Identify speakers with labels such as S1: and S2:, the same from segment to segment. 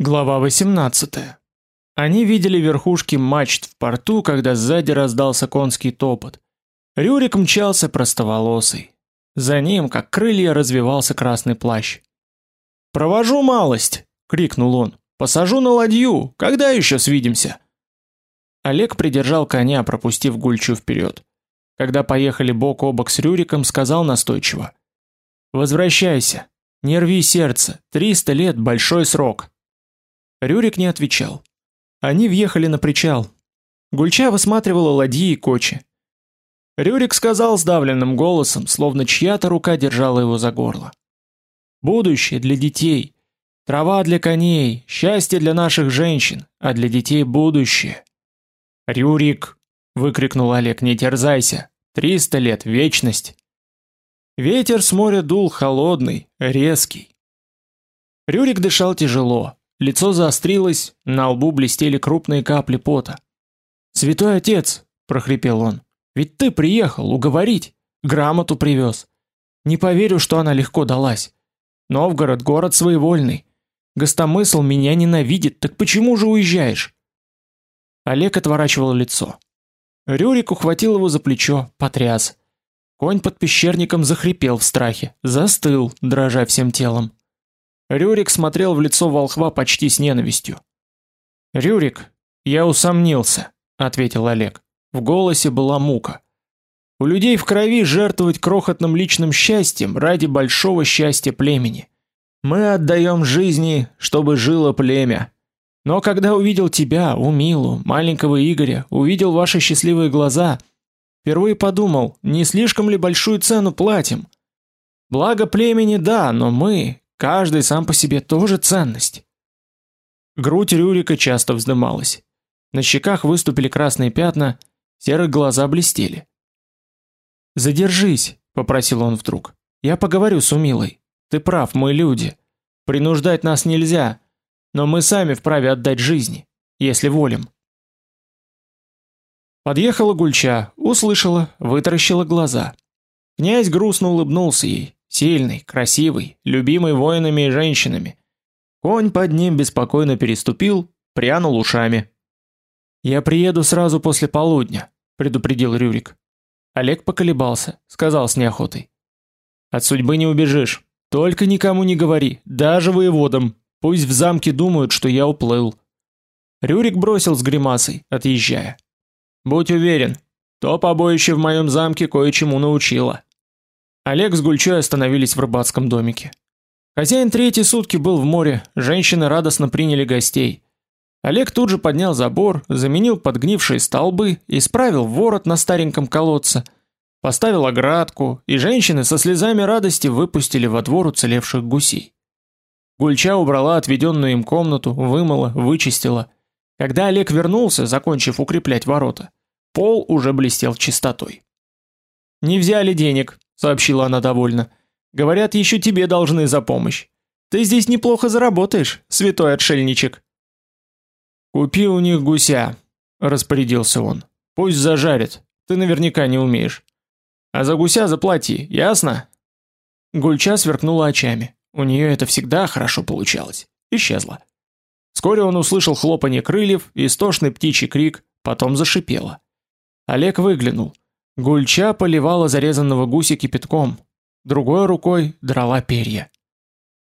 S1: Глава 18. Они видели верхушки мачт в порту, когда сзади раздался конский топот. Рюрик мчался простоволосый. За ним, как крылья, развивался красный плащ. "Провожу малость", крикнул он. "Посажу на ладью. Когда еще свидимся?" Олег придержал коня, пропустив Гульчу вперед. Когда поехали бок о бок с Рюриком, сказал настойчиво: "Возвращайся. Не рви сердце. Триста лет большой срок". Рюрик не отвечал. Они въехали на причал. Гульча высматривала ладьи и кочи. Рюрик сказал сдавленным голосом, словно чья-то рука держала его за горло: "Будущее для детей, трава для коней, счастье для наших женщин, а для детей будущее". "Рюрик", выкрикнул Олег, "не терзайся. Триста лет вечность". Ветер с моря дул холодный, резкий. Рюрик дышал тяжело, Лицо заострилось, на лбу блестели крупные капли пота. "Святой отец", прохрипел он. "Ведь ты приехал уговорить, грамоту привез. Не поверю, что она легко далась. Новгород город своевольный. Гостомысл меня ненавидит, так почему же уезжаешь?" Олег отворачивал лицо. Рюрик ухватил его за плечо, потряс. Конь под пещерником захрипел в страхе, застыл, дрожа всем телом. Рюрик смотрел в лицо волхва почти с ненавистью. "Рюрик, я усомнился", ответил Олег. В голосе была мука. У людей в крови жертвовать крохотным личным счастьем ради большого счастья племени. Мы отдаем жизни, чтобы жило племя. Но когда увидел тебя, Умилу, маленького Игоря, увидел ваши счастливые глаза, впервые подумал, не слишком ли большую цену платим? Благо племени да, но мы, Каждый сам по себе тоже ценность. Грудь Рюрика часто вздымалась. На щеках выступили красные пятна, серые глаза блестели. "Задержись", попросил он вдруг. "Я поговорю с Умилой. Ты прав, мы люди. Принуждать нас нельзя, но мы сами вправе отдать жизни, если волим". Подъехала Гульча, услышала, вытаращила глаза. Князь грустно улыбнулся ей. Сильный, красивый, любимый воинами и женщинами. Конь под ним беспокойно переступил, прянул ушами. Я приеду сразу после полудня, предупредил Рюрик. Олег поколебался, сказал с неохотой: От судьбы не убежишь. Только никому не говори, даже воеводам. Пусть в замке думают, что я уплыл. Рюрик бросил с гримасой, отъезжая. Будь уверен, то побоище в моем замке кое-чему научило. Олег с Гульчой остановились в рыбацком домике. Хозяин третьи сутки был в море, женщины радостно приняли гостей. Олег тут же поднял забор, заменил подгнившие столбы, исправил ворот на стареньком колодце, поставил оградку, и женщины со слезами радости выпустили во двор уцелевших гусей. Гульча убрала отведенную им комнату, вымыла, вычистила. Когда Олег вернулся, закончив укреплять ворота, пол уже блестел чистотой. Не взяли денег, сообщила она довольно. Говорят, еще тебе должны за помощь. Ты здесь неплохо заработаешь, святой отшельничек. Купи у них гуся, распорядился он. Пусть зажарят. Ты наверняка не умеешь. А за гуся заплати, ясно? Гульча сверкнула очами. У нее это всегда хорошо получалось. Исчезла. Вскоре он услышал хлопанье крыльев и истошный птичий крик, потом зашипело. Олег выглянул. Гульча поливала зарезанного гуся кипятком, другой рукой драла перья.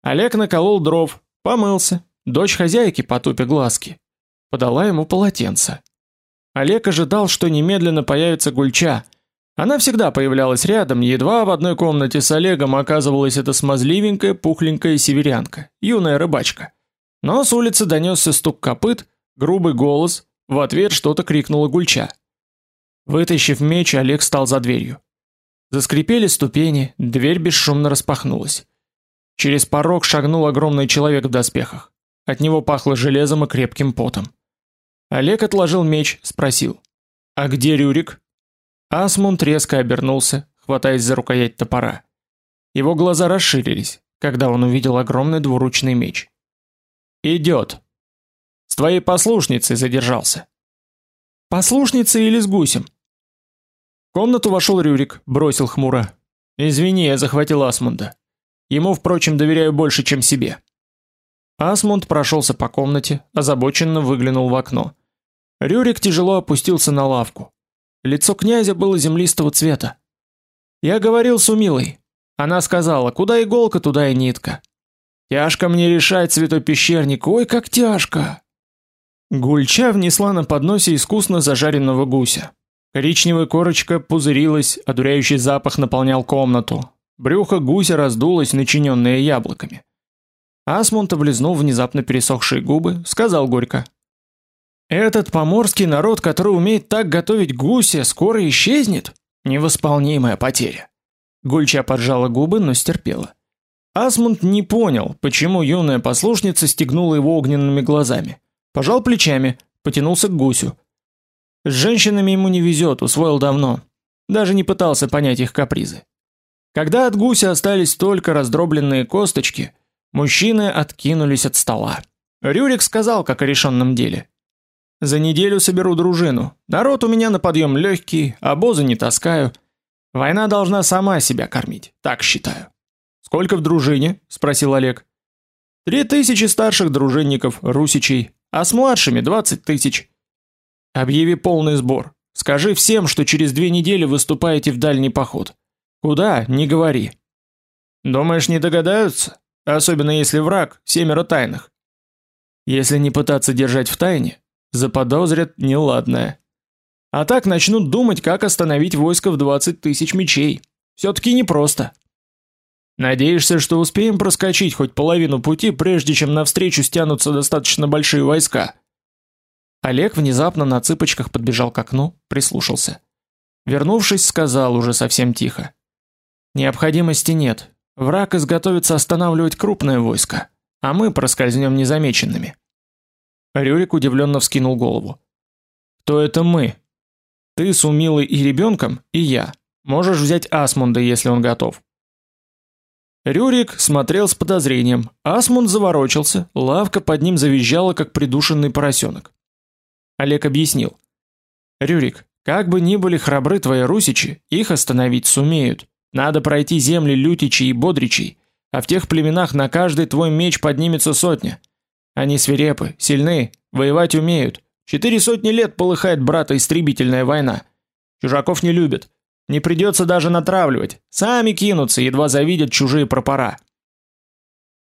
S1: Олег наколол дров, помылся. Дочь хозяйки, потупя глазки, подала ему полотенце. Олег ожидал, что немедленно появится Гульча. Она всегда появлялась рядом, едва в одной комнате с Олегом оказывалась эта смазливенькая, пухленькая северянка, юная рыбачка. Но с улицы донесся стук копыт, грубый голос, в ответ что-то крикнула Гульча. Вытащив меч, Олег стал за дверью. Заскрипели ступени, дверь бесшумно распахнулась. Через порог шагнул огромный человек в доспехах. От него пахло железом и крепким потом. Олег отложил меч, спросил: "А где Рюрик?" Асмунд резко обернулся, хватаясь за рукоять топора. Его глаза расширились, когда он увидел огромный двуручный меч. «Идет. С твоей послушницей задержался. Послушницей или с гусем? Комнату вошел Рюрик, бросил хмуро: "Извини, я захватил Асмунда. Ему, впрочем, доверяю больше, чем себе". Асмунд прошелся по комнате, озабоченно выглянул в окно. Рюрик тяжело опустился на лавку. Лицо князя было землистого цвета. Я говорил с Умилой. Она сказала: "Куда иголка, туда и нитка". Тяжко мне решать, святой пещерник. Ой, как тяжко. Гульча внесла на подносе искусно зажаренного гуся. Коричневая корочка пузырилась, одуряющий запах наполнял комнату. Брюхо гуся раздулось, начиненное яблоками. Асмунд облизнул внезапно пересохшие губы, сказал горько: "Этот поморский народ, который умеет так готовить гуся, скоро исчезнет. Невосполнимая потеря". Гульча поджала губы, но стерпела. Асмунд не понял, почему юная послушница стегнула его огненными глазами. Пожал плечами, потянулся к гусю. С женщинами ему не везет, усвоил давно. Даже не пытался понять их капризы. Когда от гуся остались только раздробленные косточки, мужчины откинулись от стола. Рюрик сказал, как о решенном деле. «За неделю соберу дружину. Народ у меня на подъем легкий, обозы не таскаю. Война должна сама себя кормить, так считаю». «Сколько в дружине?» – спросил Олег. «Три тысячи старших дружинников, русичей, а с младшими двадцать тысяч. Объяви полный сбор. Скажи всем, что через две недели выступаете в дальний поход. Куда, не говори. Думаешь, не догадаются? Особенно если враг семеро тайных. Если не пытаться держать в тайне, заподозрят неладное. А так начнут думать, как остановить войско в двадцать тысяч мечей. Все-таки непросто. Надеешься, что успеем проскочить хоть половину пути, прежде чем навстречу стянутся достаточно большие войска? Олег внезапно на цыпочках подбежал к окну, прислушался. Вернувшись, сказал уже совсем тихо: "Необходимости нет. Враг изготовится останавливать крупное войско, а мы проскользнем незамеченными". Рюрик удивленно вскинул голову. "Кто это мы? Ты с Умилой и ребенком, и я. Можешь взять Асмунда, если он готов. Рюрик смотрел с подозрением. Асмунд заворочился, лавка под ним завизжала, как придушенный поросенок. Олег объяснил. Рюрик, как бы ни были храбры твои русичи, их остановить сумеют. Надо пройти земли лютичей и бодричей, а в тех племенах на каждый твой меч поднимется сотня. Они свирепы, сильны, воевать умеют. Четыре сотни лет полыхает брата истребительная война. Чужаков не любят. Не придется даже натравливать. Сами кинутся, едва завидят чужие пропора.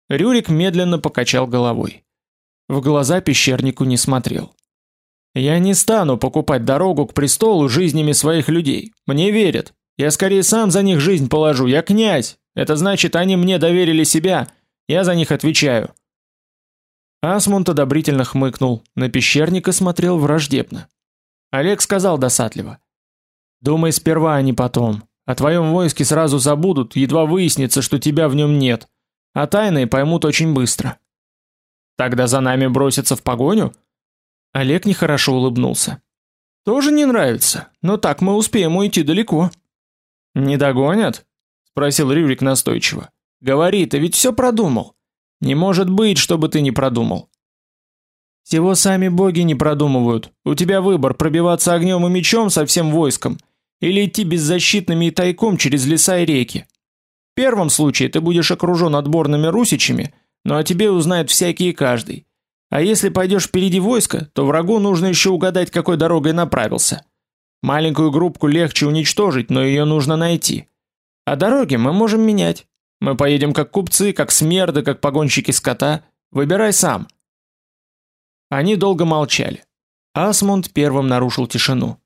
S1: Рюрик медленно покачал головой. В глаза пещернику не смотрел. Я не стану покупать дорогу к престолу жизнями своих людей. Мне верят. Я скорее сам за них жизнь положу. Я князь. Это значит, они мне доверили себя. Я за них отвечаю. Асмунд одобрительно хмыкнул, на пещерника смотрел враждебно. Олег сказал досадливо: Думай сперва, а не потом. О твоем войске сразу забудут, едва выяснится, что тебя в нем нет. А тайные поймут очень быстро. Тогда за нами бросятся в погоню? Олег нехорошо улыбнулся. Тоже не нравится, но так мы успеем уйти далеко. Не догонят? спросил Рюрик настойчиво. Говори, ты ведь все продумал. Не может быть, чтобы ты не продумал. Всего сами боги не продумывают. У тебя выбор: пробиваться огнем и мечом со всем войском или идти беззащитными и тайком через леса и реки. В первом случае ты будешь окружен отборными русичами, но о тебе узнает всякий и каждый. А если пойдешь впереди войска, то врагу нужно еще угадать, какой дорогой направился. Маленькую группку легче уничтожить, но ее нужно найти. А дороги мы можем менять. Мы поедем как купцы, как смерды, как погонщики скота. Выбирай сам. Они долго молчали. Асмунд первым нарушил тишину.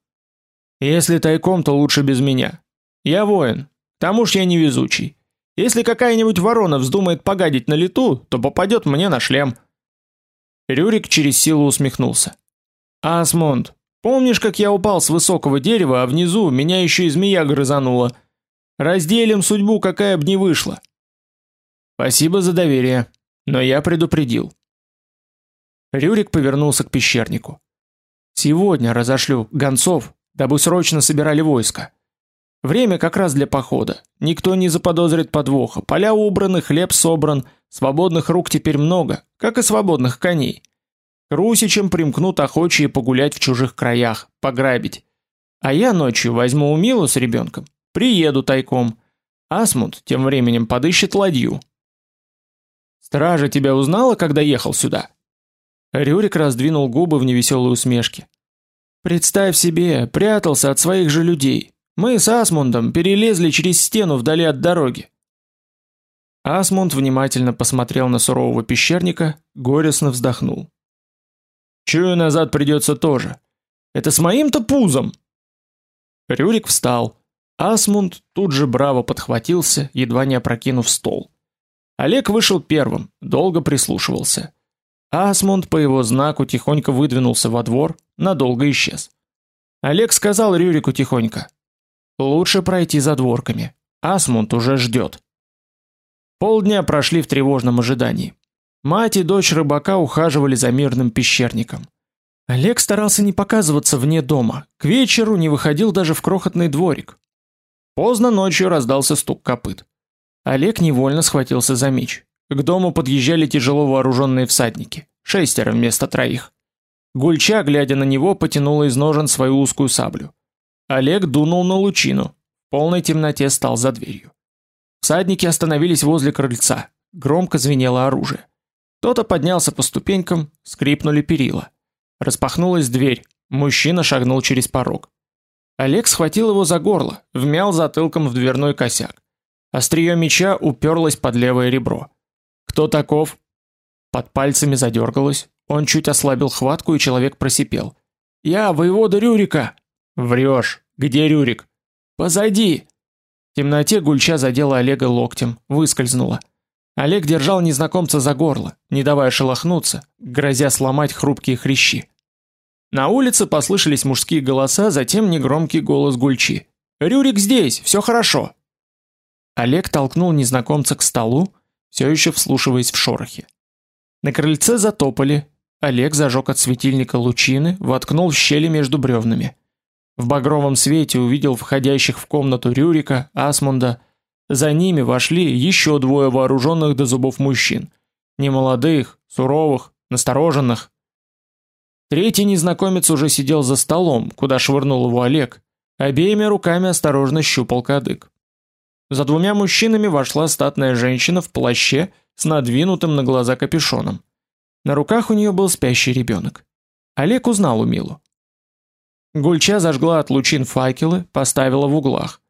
S1: Если тайком, то лучше без меня. Я воин. К тому ж я невезучий. Если какая-нибудь ворона вздумает погадить на лету, то попадет мне на шлем. Рюрик через силу усмехнулся. Асмунд, помнишь, как я упал с высокого дерева, а внизу меня еще и змея грызанула? Разделим судьбу, какая б ни вышла. Спасибо за доверие, но я предупредил. Рюрик повернулся к пещернику. Сегодня разошлю гонцов дабы срочно собирали войско. Время как раз для похода. Никто не заподозрит подвоха. Поля убраны, хлеб собран, свободных рук теперь много, как и свободных коней. К русичам примкнут охочие погулять в чужих краях, пограбить. А я ночью возьму у Милу с ребенком, приеду тайком. Асмунд тем временем подыщет ладью. Стража тебя узнала, когда ехал сюда? Рюрик раздвинул губы в невеселой усмешке. Представь себе, прятался от своих же людей. Мы с Асмундом перелезли через стену вдали от дороги. Асмунд внимательно посмотрел на сурового пещерника, горестно вздохнул. Чую, назад придется тоже. Это с моим-то пузом. Рюрик встал. Асмунд тут же браво подхватился, едва не опрокинув стол. Олег вышел первым, долго прислушивался. Асмунд по его знаку тихонько выдвинулся во двор, надолго исчез. Олег сказал Рюрику тихонько: "Лучше пройти за дворками. Асмунд уже ждет». Полдня прошли в тревожном ожидании. Мать и дочь рыбака ухаживали за мирным пещерником. Олег старался не показываться вне дома. К вечеру не выходил даже в крохотный дворик. Поздно ночью раздался стук копыт. Олег невольно схватился за меч. К дому подъезжали тяжело вооруженные всадники, шестеро вместо троих. Гульча, глядя на него, потянула из ножен свою узкую саблю. Олег дунул на лучину. В полной темноте стал за дверью. Всадники остановились возле крыльца. Громко звенело оружие. Кто-то поднялся по ступенькам, скрипнули перила. Распахнулась дверь. Мужчина шагнул через порог. Олег схватил его за горло, вмял затылком в дверной косяк. Острие меча уперлось под левое ребро. Кто таков? Под пальцами задергалось. Он чуть ослабил хватку, и человек просипел: "Я воевода Рюрика". Врешь. Где Рюрик? Позади. В темноте Гульча задела Олега локтем, выскользнула. Олег держал незнакомца за горло, не давая шелохнуться, грозя сломать хрупкие хрящи. На улице послышались мужские голоса, затем негромкий голос Гульчи. "Рюрик здесь, все хорошо". Олег толкнул незнакомца к столу, все еще вслушиваясь в шорохи. На крыльце затопали. Олег зажег от светильника лучины, воткнул в щели между бревнами. В багровом свете увидел входящих в комнату Рюрика, Асмунда. За ними вошли еще двое вооруженных до зубов мужчин, немолодых, суровых, настороженных. Третий незнакомец уже сидел за столом, куда швырнул его Олег, обеими руками осторожно щупал кадык. За двумя мужчинами вошла статная женщина в плаще с надвинутым на глаза капюшоном. На руках у нее был спящий ребенок. Олег узнал Умилу. Гульча зажгла от лучин факелы, поставила в углах.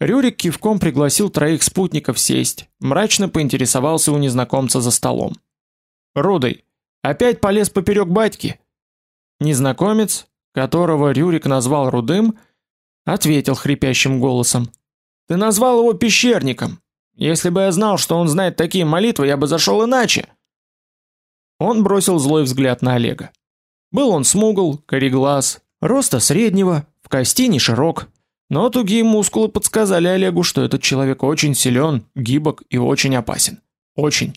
S1: Рюрик кивком пригласил троих спутников сесть, мрачно поинтересовался у незнакомца за столом. «Рудой, опять полез поперек батьки?» Незнакомец, которого Рюрик назвал Рудым, ответил хрипящим голосом. Ты назвал его пещерником. Если бы я знал, что он знает такие молитвы, я бы зашел иначе. Он бросил злой взгляд на Олега. Был он смугл, кореглаз, роста среднего, в кости не широк, но тугие мускулы подсказали Олегу, что этот человек очень силен, гибок и очень опасен. Очень.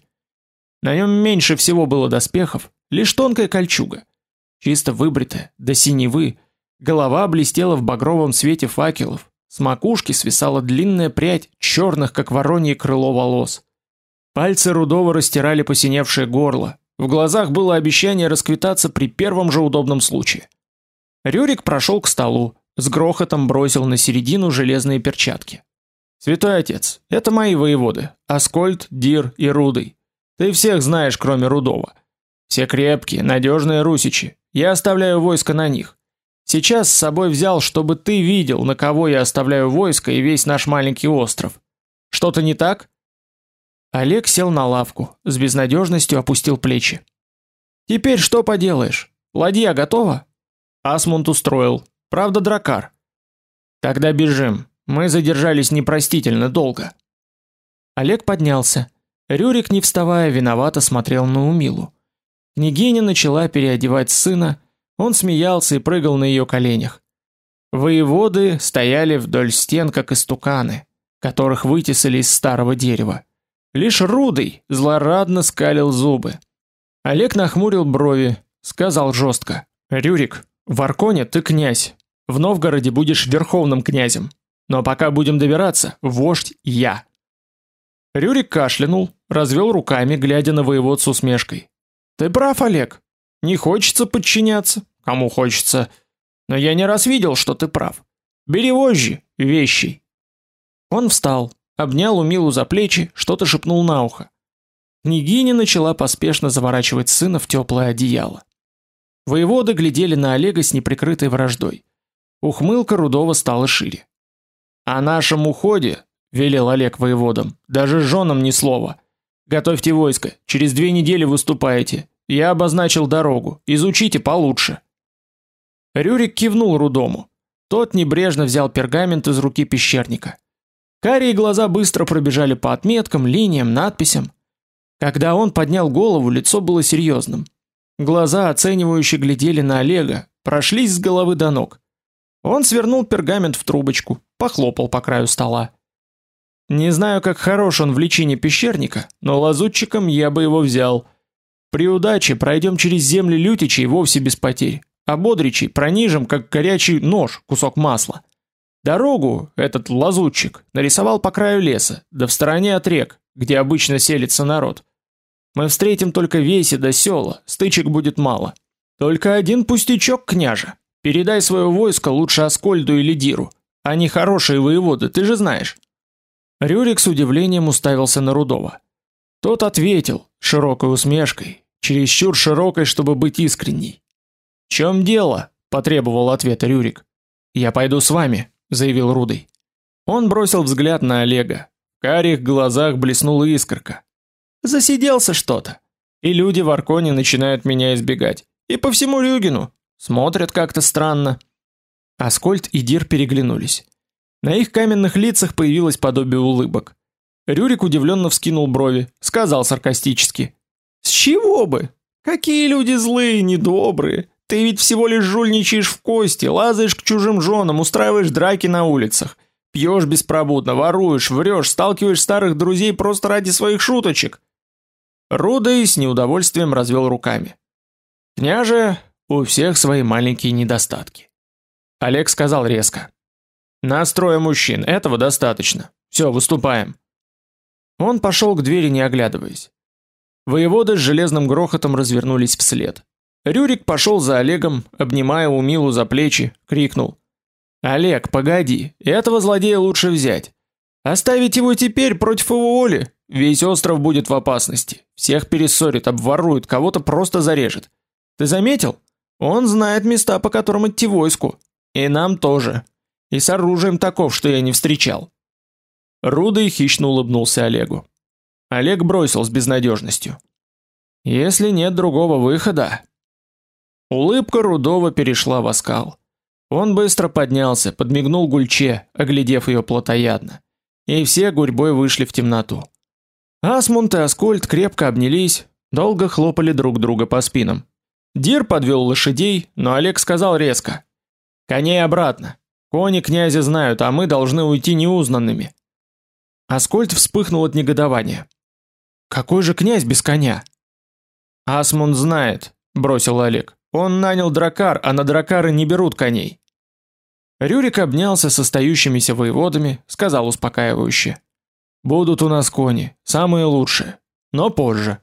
S1: На нем меньше всего было доспехов, лишь тонкая кольчуга, чисто выбритая, до синевы, голова блестела в багровом свете факелов, с макушки свисала длинная прядь черных, как воронье крыло волос. Пальцы Рудова растирали посиневшее горло. В глазах было обещание расквитаться при первом же удобном случае. Рюрик прошел к столу, с грохотом бросил на середину железные перчатки. Святой отец, это мои воеводы: Аскольд, Дир и Рудый. Ты всех знаешь, кроме Рудого. Все крепкие, надежные русичи. Я оставляю войско на них. Сейчас с собой взял, чтобы ты видел, на кого я оставляю войско и весь наш маленький остров. Что-то не так? Олег сел на лавку, с безнадежностью опустил плечи. Теперь что поделаешь? Ладья готова? Асмунд устроил. Правда, дракар. Тогда бежим. Мы задержались непростительно долго. Олег поднялся. Рюрик, не вставая, виновато смотрел на Умилу. Княгиня начала переодевать сына, он смеялся и прыгал на ее коленях. Воеводы стояли вдоль стен, как истуканы, которых вытесали из старого дерева. Лишь Рудый злорадно скалил зубы. Олег нахмурил брови, сказал жестко: "Рюрик, в Арконе ты князь, в Новгороде будешь верховным князем, но пока будем добираться, вождь я". Рюрик кашлянул, развел руками, глядя на воевод с усмешкой. "Ты прав, Олег. Не хочется подчиняться, кому хочется. Но я не раз видел, что ты прав. Бери вожжи, вещи. Он встал, обнял Умилу за плечи, что-то шепнул на ухо. Княгиня начала поспешно заворачивать сына в теплое одеяло. Воеводы глядели на Олега с неприкрытой враждой. Ухмылка Рудова стала шире. «О нашем уходе», — велел Олег воеводам, — «даже женам ни слова. Готовьте войско, через две недели выступаете. Я обозначил дорогу, изучите получше». Рюрик кивнул Рудому. Тот небрежно взял пергамент из руки пещерника. Карие глаза быстро пробежали по отметкам, линиям, надписям. Когда он поднял голову, лицо было серьезным. Глаза оценивающе глядели на Олега, прошлись с головы до ног. Он свернул пергамент в трубочку, похлопал по краю стола. Не знаю, как хорош он в лечении пещерника, но лазутчиком я бы его взял. При удаче пройдем через земли лютичей вовсе без потерь, а бодричей пронижим, как горячий нож, кусок масла. Дорогу этот лазутчик нарисовал по краю леса, да в стороне от рек, где обычно селится народ. Мы встретим только веси до села, стычек будет мало. Только один пустячок, княже. Передай свое войско лучше Аскольду или Диру. Они хорошие воеводы, ты же знаешь. Рюрик с удивлением уставился на Рудова. Тот ответил широкой усмешкой, чересчур широкой, чтобы быть искренней. "В чем дело?" потребовал ответа Рюрик. "Я пойду с вами", заявил Рудый. Он бросил взгляд на Олега. В карих глазах блеснула искорка. Засиделся что-то. И люди в Арконе начинают меня избегать. И по всему Рюгину. Смотрят как-то странно. Аскольд и Дир переглянулись. На их каменных лицах появилось подобие улыбок. Рюрик удивленно вскинул брови, сказал саркастически: "С чего бы? Какие люди злые, недобрые. Ты ведь всего лишь жульничаешь в кости, лазаешь к чужим женам, устраиваешь драки на улицах, пьешь беспробудно, воруешь, врешь, сталкиваешь старых друзей просто ради своих шуточек. Рудой с неудовольствием развел руками. Княже, у всех свои маленькие недостатки. Олег сказал резко: "Нас трое мужчин, этого достаточно. Все, выступаем". Он пошел к двери, не оглядываясь. Воеводы с железным грохотом развернулись вслед. Рюрик пошел за Олегом, обнимая Умилу за плечи, крикнул: "Олег, погоди, этого злодея лучше взять. Оставить его теперь против его воли, Весь остров будет в опасности. Всех перессорит, обворует, кого-то просто зарежет. Ты заметил? Он знает места, по которым идти войску. И нам тоже. И с оружием таков, что я не встречал. Рудый хищно улыбнулся Олегу. Олег бросил с безнадежностью. Если нет другого выхода. Улыбка Рудого перешла в оскал. Он быстро поднялся, подмигнул Гульче, оглядев ее плотоядно. И все гурьбой вышли в темноту. Асмунд и Аскольд крепко обнялись, долго хлопали друг друга по спинам. Дир подвел лошадей, но Олег сказал резко: "Коней обратно. Кони князя знают, а мы должны уйти неузнанными". Аскольд вспыхнул от негодования. "Какой же князь без коня?" "Асмунд знает", бросил Олег. "Он нанял дракар, а на дракары не берут коней". Рюрик обнялся с остающимися воеводами, сказал успокаивающе: Будут у нас кони, самые лучшие, но позже.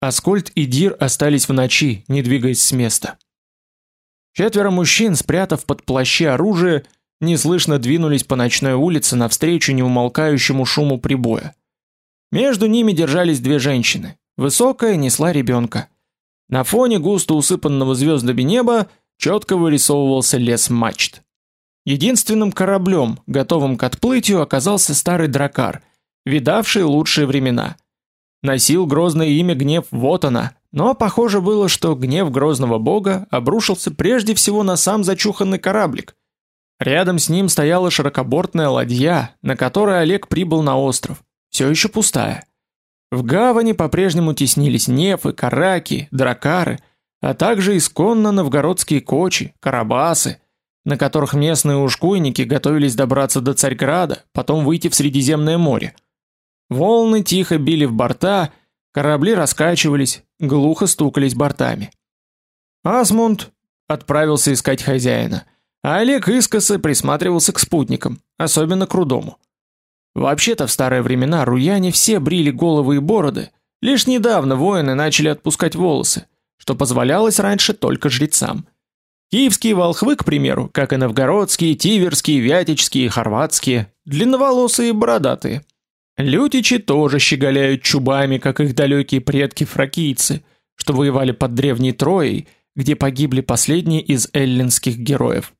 S1: Аскольд и Дир остались в ночи, не двигаясь с места. Четверо мужчин, спрятав под плащи оружие, неслышно двинулись по ночной улице навстречу неумолкающему шуму прибоя. Между ними держались две женщины. Высокая несла ребенка. На фоне густо усыпанного звездами неба четко вырисовывался лес мачт. Единственным кораблем, готовым к отплытию, оказался старый дракар, видавший лучшие времена. Носил грозное имя Гнев вот она, но похоже было, что гнев грозного бога обрушился прежде всего на сам зачуханный кораблик. Рядом с ним стояла широкобортная ладья, на которой Олег прибыл на остров, все еще пустая. В гавани по-прежнему теснились нефы, караки, дракары, а также исконно новгородские кочи, карабасы, на которых местные ушкуйники готовились добраться до Царьграда, потом выйти в Средиземное море. Волны тихо били в борта, корабли раскачивались, глухо стукались бортами. Асмунд отправился искать хозяина, а Олег искоса присматривался к спутникам, особенно к Рудому. Вообще-то в старые времена руяне все брили головы и бороды, лишь недавно воины начали отпускать волосы, что позволялось раньше только жрецам – Киевские волхвы, к примеру, как и новгородские, тиверские, вятичские, хорватские, длинноволосые и бородатые. Лютичи тоже щеголяют чубами, как их далекие предки-фракийцы, что воевали под древней Троей, где погибли последние из эллинских героев.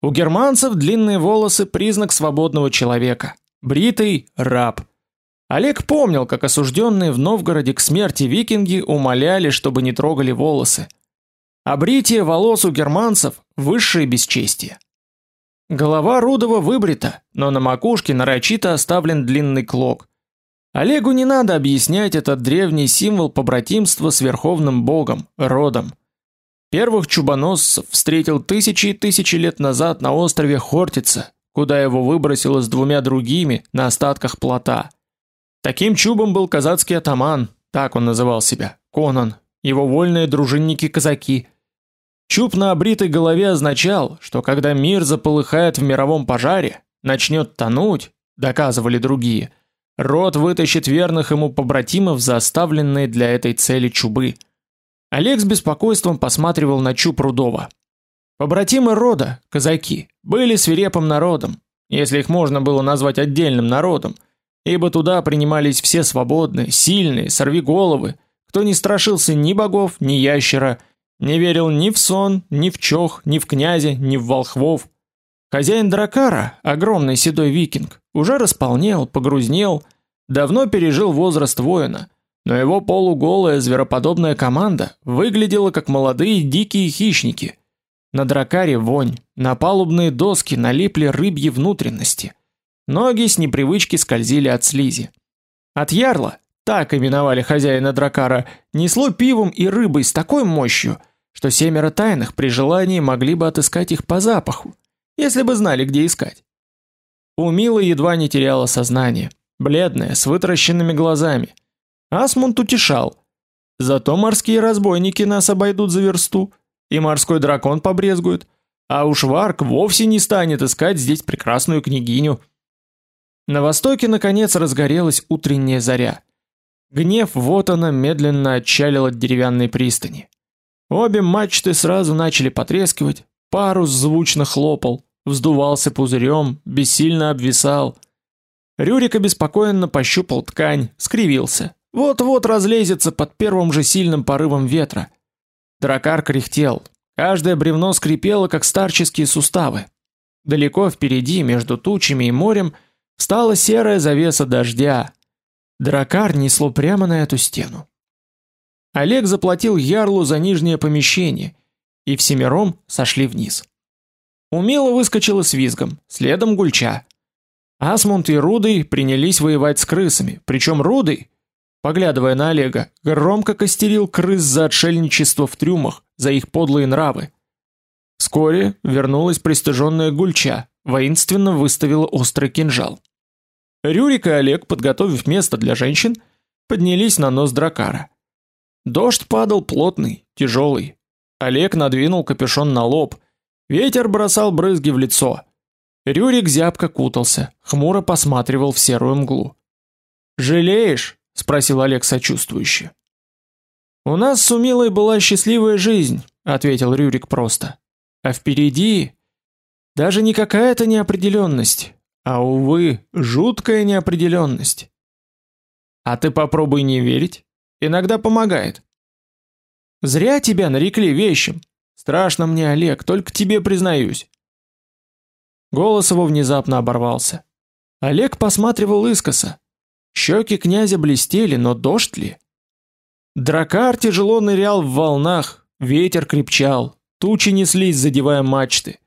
S1: У германцев длинные волосы признак свободного человека, бритый раб. Олег помнил, как осужденные в Новгороде к смерти викинги умоляли, чтобы не трогали волосы. А волос у германцев высшее бесчестие. Голова Рудова выбрита, но на макушке нарочито оставлен длинный клок. Олегу не надо объяснять этот древний символ побратимства с верховным богом, родом. Первых чубоносцев встретил тысячи и тысячи лет назад на острове Хортица, куда его выбросило с двумя другими на остатках плота. Таким чубом был казацкий атаман, так он называл себя, Конан, его вольные дружинники-казаки – Чуб на обритой голове означал, что когда мир заполыхает в мировом пожаре, начнет тонуть, доказывали другие, род вытащит верных ему побратимов за оставленные для этой цели чубы. Олег с беспокойством посматривал на чуб Рудова. Побратимы рода, казаки, были свирепым народом, если их можно было назвать отдельным народом, ибо туда принимались все свободные, сильные, сорвиголовы, кто не страшился ни богов, ни ящера, не верил ни в сон, ни в чох, ни в князя, ни в волхвов. Хозяин дракара, огромный седой викинг, уже располнел, погрузнел, давно пережил возраст воина, но его полуголая звероподобная команда выглядела как молодые дикие хищники. На дракаре вонь, на палубные доски налипли рыбьи внутренности. Ноги с непривычки скользили от слизи. От ярла, так именовали хозяина дракара, несло пивом и рыбой с такой мощью, что семеро тайных при желании могли бы отыскать их по запаху, если бы знали, где искать. У Милы едва не теряла сознание, бледная, с вытаращенными глазами. Асмунд утешал. Зато морские разбойники нас обойдут за версту, и морской дракон побрезгует, а уж Варк вовсе не станет искать здесь прекрасную княгиню. На востоке наконец разгорелась утренняя заря. Гнев вот она медленно отчалил от деревянной пристани. Обе мачты сразу начали потрескивать, парус звучно хлопал, вздувался пузырем, бессильно обвисал. Рюрик обеспокоенно пощупал ткань, скривился. Вот-вот разлезется под первым же сильным порывом ветра. Дракар кряхтел. Каждое бревно скрипело, как старческие суставы. Далеко впереди, между тучами и морем, встала серая завеса дождя. Дракар несло прямо на эту стену. Олег заплатил ярлу за нижнее помещение, и всемиром сошли вниз. Умело выскочила с визгом, следом Гульча. Асмунд и Рудый принялись воевать с крысами, причем Рудый, поглядывая на Олега, громко костерил крыс за отшельничество в трюмах, за их подлые нравы. Вскоре вернулась пристыженная Гульча, воинственно выставила острый кинжал. Рюрик и Олег, подготовив место для женщин, поднялись на нос дракара. Дождь падал плотный, тяжелый. Олег надвинул капюшон на лоб. Ветер бросал брызги в лицо. Рюрик зябко кутался, хмуро посматривал в серую мглу. "Жалеешь?" спросил Олег сочувствующе. "У нас с Умилой была счастливая жизнь", ответил Рюрик просто. "А впереди даже не какая-то неопределенность, а увы, жуткая неопределенность. А ты попробуй не верить. Иногда помогает. Зря тебя нарекли вещим. Страшно мне, Олег, только тебе признаюсь. Голос его внезапно оборвался. Олег посматривал искоса. Щеки князя блестели, но дождь ли? Дракар тяжело нырял в волнах, ветер крепчал, тучи неслись, задевая мачты.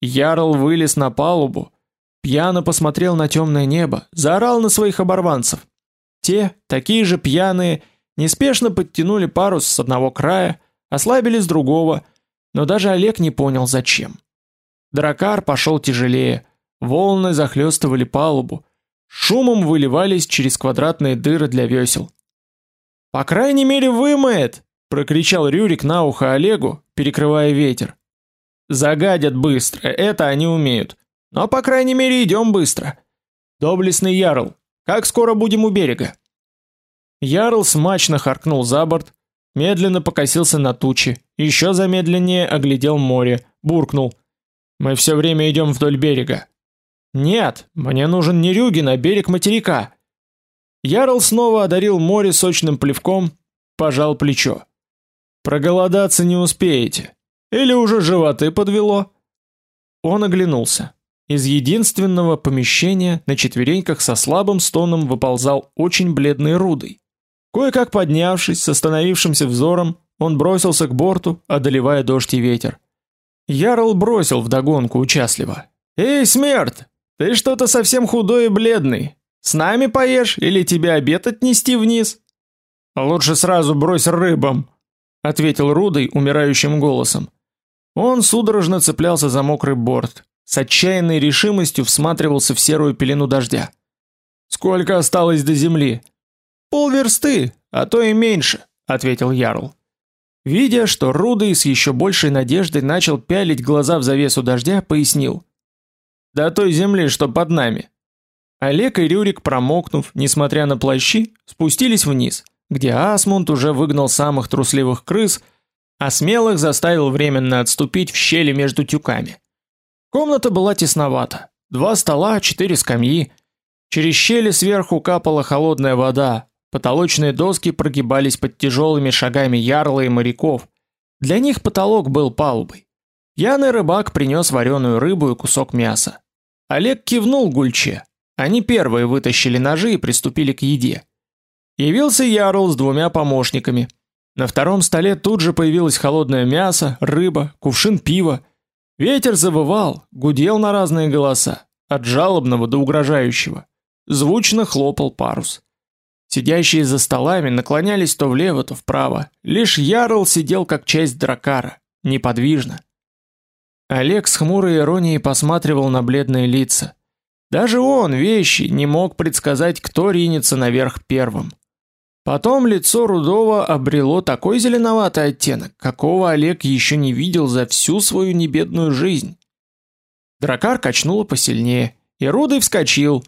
S1: Ярл вылез на палубу, пьяно посмотрел на темное небо, заорал на своих оборванцев. Те, такие же пьяные, Неспешно подтянули парус с одного края, ослабили с другого, но даже Олег не понял зачем. Дракар пошел тяжелее, волны захлестывали палубу, шумом выливались через квадратные дыры для весел. По крайней мере, вымоет, прокричал Рюрик на ухо Олегу, перекрывая ветер. Загадят быстро, это они умеют. Но по крайней мере идем быстро. Доблестный ярл, как скоро будем у берега? Ярл смачно харкнул за борт, медленно покосился на тучи, еще замедленнее оглядел море, буркнул: "Мы все время идем вдоль берега". "Нет, мне нужен не Рюгин, а берег материка". Ярл снова одарил море сочным плевком, пожал плечо. Проголодаться не успеете. Или уже животы подвело? Он оглянулся. Из единственного помещения на четвереньках со слабым стоном выползал очень бледный рудый. Кое-как поднявшись, с остановившимся взором, он бросился к борту, одолевая дождь и ветер. Ярл бросил вдогонку участливо: "Эй, смерть, ты что-то совсем худой и бледный. С нами поешь или тебе обед отнести вниз?" "Лучше сразу брось рыбам", ответил Рудый умирающим голосом. Он судорожно цеплялся за мокрый борт, с отчаянной решимостью всматривался в серую пелену дождя. Сколько осталось до земли? Полверсты, а то и меньше, ответил ярл. Видя, что Рудый с еще большей надеждой начал пялить глаза в завесу дождя, пояснил: "До той земли, что под нами". Олег и Рюрик, промокнув, несмотря на плащи, спустились вниз, где Асмунд уже выгнал самых трусливых крыс, а смелых заставил временно отступить в щели между тюками. Комната была тесновата. Два стола, четыре скамьи. Через щели сверху капала холодная вода, Потолочные доски прогибались под тяжелыми шагами ярла и моряков. Для них потолок был палубой. Пьяный рыбак принес вареную рыбу и кусок мяса. Олег кивнул Гульче. Они первые вытащили ножи и приступили к еде. Явился ярл с двумя помощниками. На втором столе тут же появилось холодное мясо, рыба, кувшин пива. Ветер завывал, гудел на разные голоса, от жалобного до угрожающего. Звучно хлопал парус. Сидящие за столами наклонялись то влево, то вправо. Лишь Ярл сидел как часть дракара, неподвижно. Олег с хмурой иронией посматривал на бледные лица. Даже он, вещи, не мог предсказать, кто ринется наверх первым. Потом лицо Рудова обрело такой зеленоватый оттенок, какого Олег еще не видел за всю свою небедную жизнь. Дракар качнуло посильнее, и Рудый вскочил,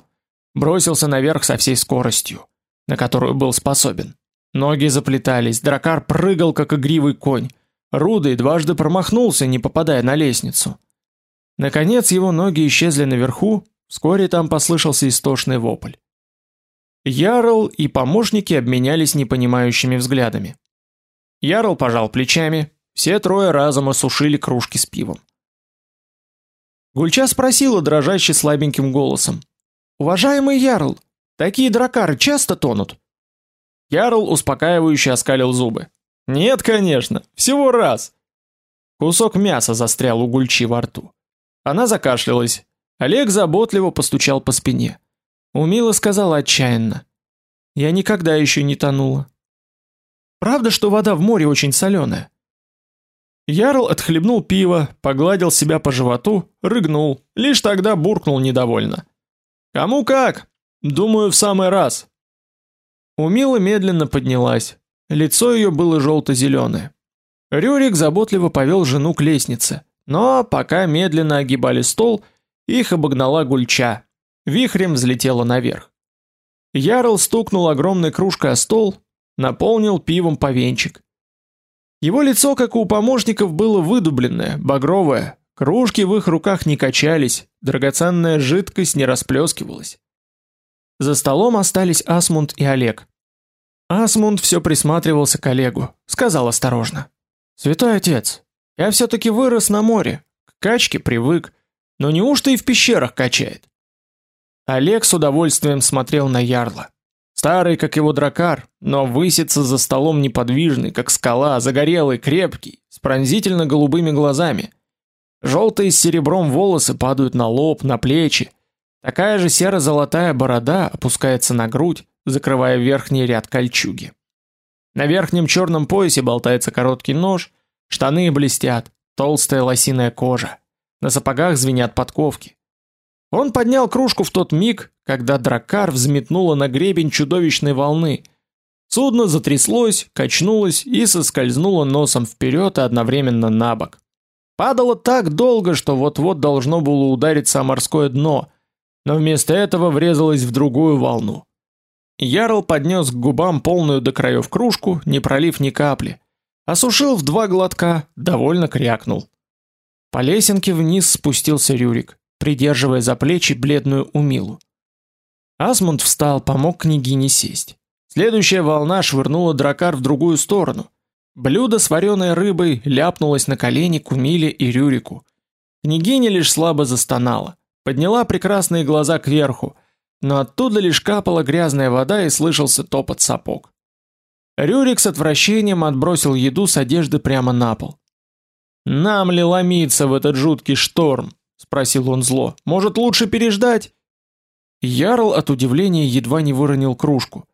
S1: бросился наверх со всей скоростью на которую был способен. Ноги заплетались, дракар прыгал как игривый конь. Рудый дважды промахнулся, не попадая на лестницу. Наконец его ноги исчезли наверху, вскоре там послышался истошный вопль. Ярл и помощники обменялись непонимающими взглядами. Ярл пожал плечами, все трое разом осушили кружки с пивом. Гульча спросила дрожащим слабеньким голосом: "Уважаемый ярл, Такие дракары часто тонут. Ярл успокаивающе оскалил зубы. Нет, конечно, всего раз. Кусок мяса застрял у Гульчи во рту. Она закашлялась. Олег заботливо постучал по спине. Умила сказала отчаянно: "Я никогда еще не тонула. Правда, что вода в море очень соленая?» Ярл отхлебнул пиво, погладил себя по животу, рыгнул, лишь тогда буркнул недовольно: "Кому как? Думаю, в самый раз. Умила медленно поднялась. Лицо ее было желто зеленое Рюрик заботливо повел жену к лестнице, но пока медленно огибали стол, их обогнала Гульча. Вихрем взлетела наверх. Ярл стукнул огромной кружкой о стол, наполнил пивом повенчик. Его лицо, как у помощников, было выдубленное, багровое. Кружки в их руках не качались, драгоценная жидкость не расплескивалась. За столом остались Асмунд и Олег. Асмунд все присматривался к Олегу, сказал осторожно: "Святой отец, я все таки вырос на море, к качке привык, но неужто и в пещерах качает?" Олег с удовольствием смотрел на ярла. Старый, как его дракар, но высится за столом неподвижный, как скала, загорелый, крепкий, с пронзительно голубыми глазами. Желтые с серебром волосы падают на лоб, на плечи. Такая же серо-золотая борода опускается на грудь, закрывая верхний ряд кольчуги. На верхнем черном поясе болтается короткий нож, штаны блестят, толстая лосиная кожа. На сапогах звенят подковки. Он поднял кружку в тот миг, когда дракар взметнула на гребень чудовищной волны. Судно затряслось, качнулось и соскользнуло носом вперед и одновременно на бок. Падало так долго, что вот-вот должно было удариться о морское дно, но вместо этого врезалась в другую волну. Ярл поднес к губам полную до краев кружку, не пролив ни капли. Осушил в два глотка, довольно крякнул. По лесенке вниз спустился Рюрик, придерживая за плечи бледную Умилу. Асмунд встал, помог княгине сесть. Следующая волна швырнула дракар в другую сторону. Блюдо с вареной рыбой ляпнулось на колени Кумиле и Рюрику. Княгиня лишь слабо застонала, подняла прекрасные глаза кверху, но оттуда лишь капала грязная вода и слышался топот сапог. Рюрик с отвращением отбросил еду с одежды прямо на пол. Нам ли ломиться в этот жуткий шторм? Спросил он зло. Может, лучше переждать? Ярл от удивления едва не выронил кружку.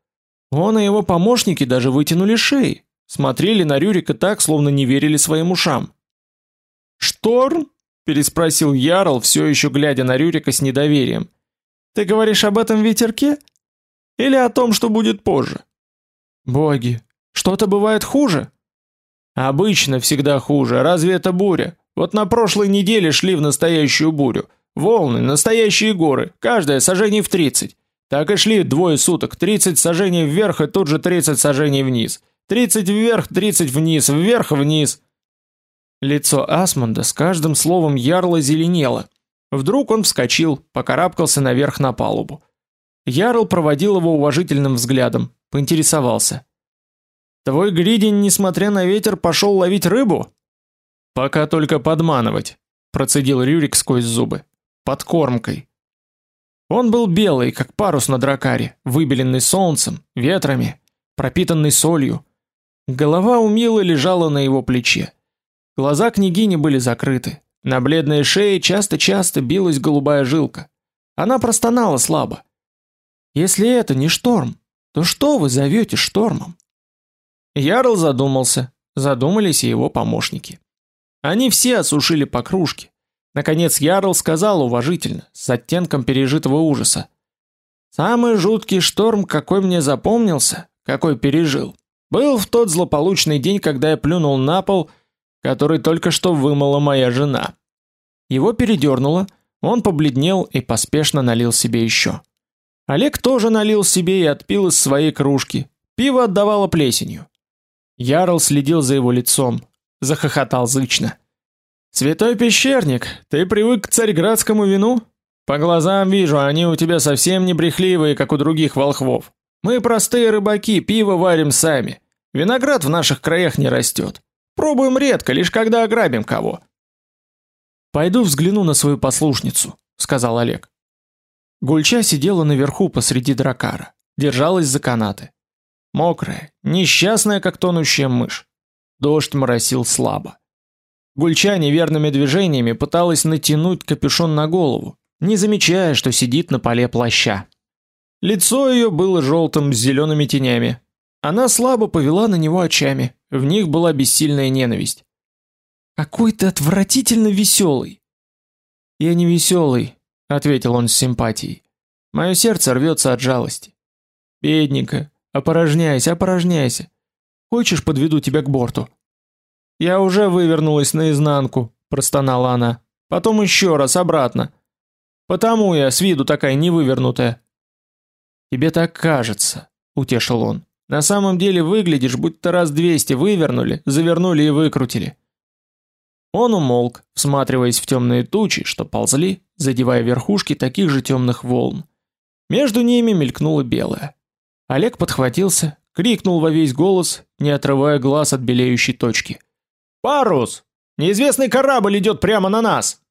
S1: Он и его помощники даже вытянули шеи, смотрели на Рюрика так, словно не верили своим ушам. "Шторм?" переспросил Ярл, все еще глядя на Рюрика с недоверием. "Ты говоришь об этом ветерке или о том, что будет позже?" "Боги, что-то бывает хуже?" Обычно всегда хуже. Разве это буря? Вот на прошлой неделе шли в настоящую бурю. Волны, настоящие горы, каждая сажений в 30. Так и шли двое суток, 30 сажений вверх и тут же 30 сажений вниз. 30 вверх, 30 вниз, вверх, вниз. Лицо Асмунда с каждым словом ярла зеленело. Вдруг он вскочил, покарабкался наверх на палубу. Ярл проводил его уважительным взглядом, поинтересовался: Твой гридень, несмотря на ветер, пошел ловить рыбу? Пока только подманывать, процедил Рюрик сквозь зубы. Подкормкой. Он был белый, как парус на дракаре, выбеленный солнцем, ветрами, пропитанный солью. Голова умело лежала на его плече. Глаза княгини были закрыты. На бледной шее часто-часто билась голубая жилка. Она простонала слабо. Если это не шторм, то что вы зовете штормом? Ярл задумался, задумались и его помощники. Они все осушили по кружке. Наконец Ярл сказал уважительно, с оттенком пережитого ужаса: "Самый жуткий шторм, какой мне запомнился, какой пережил, был в тот злополучный день, когда я плюнул на пол, который только что вымыла моя жена". Его передернуло, он побледнел и поспешно налил себе еще. Олег тоже налил себе и отпил из своей кружки. Пиво отдавало плесенью. Ярл следил за его лицом, захохотал зычно. Святой пещерник, ты привык к царьградскому вину? По глазам вижу, они у тебя совсем не брехливые, как у других волхвов. Мы простые рыбаки, пиво варим сами. Виноград в наших краях не растет. Пробуем редко, лишь когда ограбим кого. Пойду взгляну на свою послушницу, сказал Олег. Гульча сидела наверху посреди дракара, держалась за канаты. Мокрая, несчастная, как тонущая мышь. Дождь моросил слабо. Гульча неверными движениями пыталась натянуть капюшон на голову, не замечая, что сидит на поле плаща. Лицо ее было желтым с зелеными тенями. Она слабо повела на него очами, в них была бессильная ненависть. Какой ты отвратительно веселый. Я не веселый, ответил он с симпатией. Мое сердце рвется от жалости. Бедненькая, Опорожняйся, опорожняйся. Хочешь, подведу тебя к борту? Я уже вывернулась наизнанку, простонала она. Потом еще раз обратно. Потому я с виду такая невывернутая. Тебе так кажется, утешил он. На самом деле выглядишь, будто раз двести вывернули, завернули и выкрутили. Он умолк, всматриваясь в темные тучи, что ползли, задевая верхушки таких же темных волн. Между ними мелькнуло белое. Олег подхватился, крикнул во весь голос, не отрывая глаз от белеющей точки. «Парус! Неизвестный корабль идет прямо на нас!»